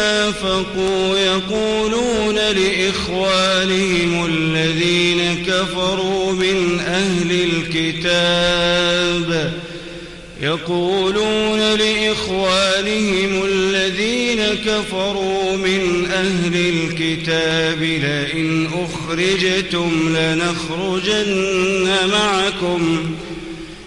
نافقوا يقولون لإخوانهم الذين كفروا من أهل الكتاب يقولون لإخوانهم الذين كفروا من أهل الكتاب لئن أخرجتم لنخرجن معكم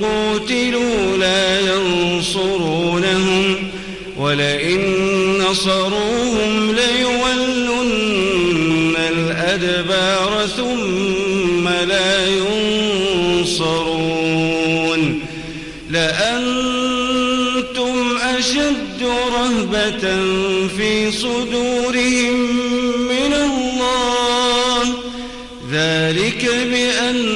قوتلوا لا ينصرونهم ولئن نصروهم ليولن الأدبار ثم لا ينصرون. لأنتم أشد رهبة في صدورهم من الله. ذلك بأنهم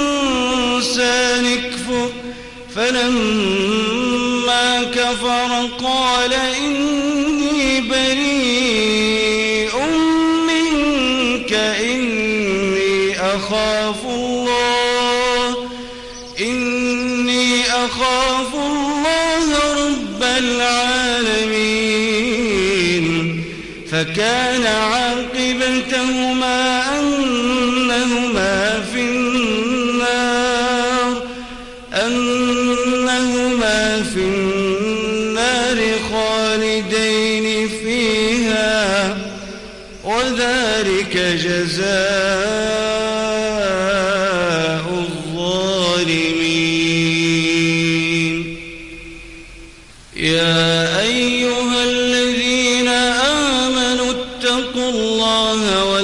فلما كفر قال إني بريء منك إني أخاف الله إني أخاف الله رب العالمين. فكان عاقبتهما أنهما في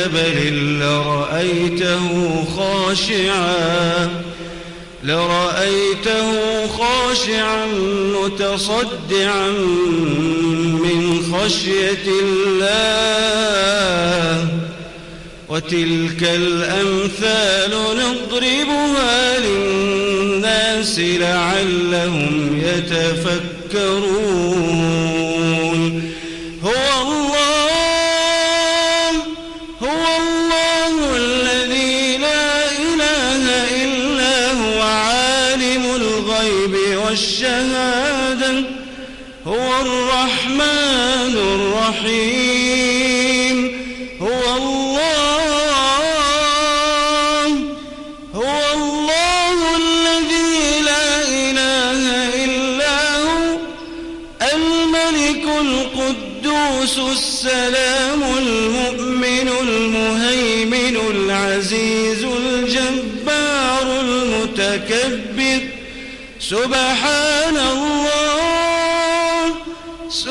جبل لرأيته خاشعا لرأيته خاشعا متصدعا من خشية الله. وتلك الأمثال نضربها للناس لعلهم يتفكرون. الرحمن الرحيم. هو الله. هو الله الذي لا إله إلا هو. الملك القدوس السلام المؤمن المهيمن العزيز الجبار المتكبر. سبحان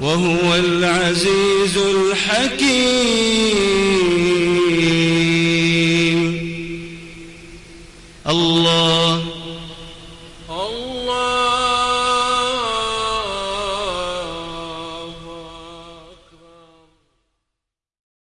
وهو العزيز الحكيم.